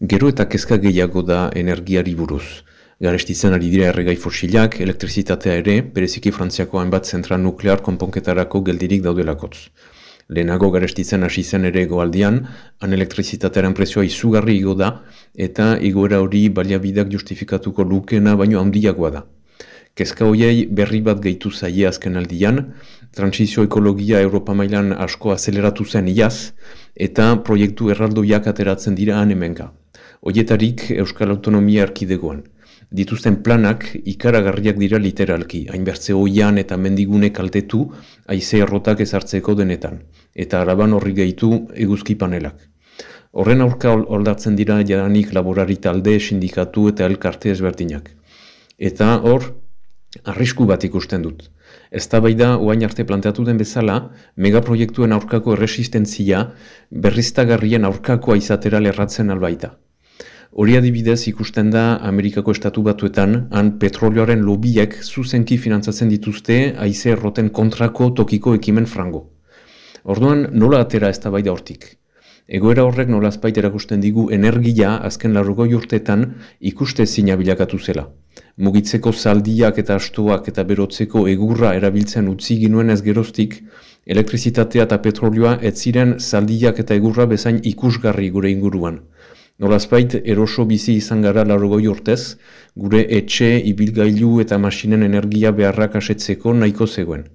Gero eta kezka gehiago da energiari buruz. Garestitzen ari dira erregai fosilak, elektrizitatea ere, bereziki frantziako hainbat zentral nuklear konponketarako geldirik daudelakotz. Lehenago garestitzen hasi zen ere goaldian, han elektrizitatearen prezioa izugarri igo da, eta igoera hori baliabidak justifikatuko lukena baino handiagoa da. Kezka hoiei berri bat gehitu zaie azken aldian, transizio ekologia Europa mailan asko azeleratu zen iaz, eta proiektu erraldoiak ateratzen dira han hemenka. Oietarik Euskal Autonomia Erkidegoan. Dituzten planak ikaragarriak dira literalki, hainbertze hoian eta mendigune kaltetu aize errotak ezartzeko denetan, eta araban horri gehitu eguzki panelak. Horren aurka oldatzen dira jadanik laborari talde, sindikatu eta elkarte ezberdinak. Eta hor, arrisku bat ikusten dut. Ez da bai da, oain arte planteatu den bezala, megaproiektuen aurkako erresistentzia berriztagarrien aurkakoa izatera lerratzen albaita. Hori adibidez ikusten da Amerikako estatu batuetan, han petrolioaren lobiek zuzenki finantzatzen dituzte aize erroten kontrako tokiko ekimen frango. Orduan nola atera ez da bai da hortik. Egoera horrek nola azpait erakusten digu energia azken larrugoi urtetan ikuste zina bilakatu zela. Mugitzeko zaldiak eta astoak eta berotzeko egurra erabiltzen utzi ginuen ez geroztik, elektrizitatea eta petrolioa ez ziren zaldiak eta egurra bezain ikusgarri gure inguruan. Nolazpait, eroso bizi izan gara largoi urtez, gure etxe, ibilgailu eta masinen energia beharrak asetzeko nahiko zegoen.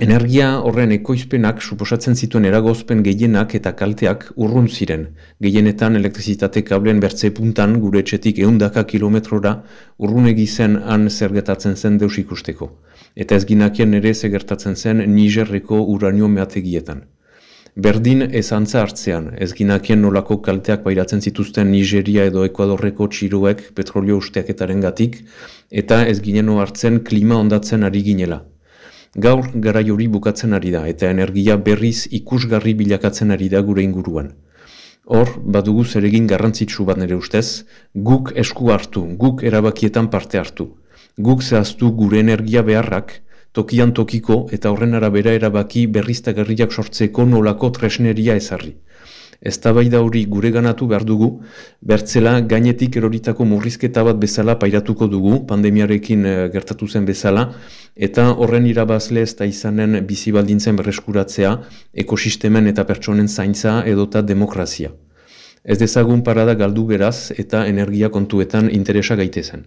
Energia horren ekoizpenak suposatzen zituen eragozpen gehienak eta kalteak urrun ziren. Gehienetan elektrizitate kableen bertze puntan gure etxetik eundaka kilometrora urrun egizen han zergetatzen zen deus ikusteko. Eta ez ginakien ere zegertatzen zen Nigerreko uranio meategietan. Berdin ez antza hartzean, ez ginakien nolako kalteak bairatzen zituzten Nigeria edo Ekuadorreko txiruek petrolio usteaketaren gatik, eta ez ginen hartzen klima ondatzen ari ginela. Gaur gara jori bukatzen ari da, eta energia berriz ikusgarri bilakatzen ari da gure inguruan. Hor, badugu zeregin garrantzitsu bat nire ustez, guk esku hartu, guk erabakietan parte hartu. Guk zehaztu gure energia beharrak, tokian tokiko eta horren arabera erabaki berriztagarriak sortzeko nolako tresneria ezarri. Ez da hori gure ganatu behar dugu, bertzela gainetik eroritako murrizketa bat bezala pairatuko dugu, pandemiarekin eh, gertatu zen bezala, eta horren irabazle ez da izanen bizi baldintzen berreskuratzea, ekosistemen eta pertsonen zaintza edota demokrazia. Ez dezagun parada galdu beraz eta energia kontuetan interesa gaitezen.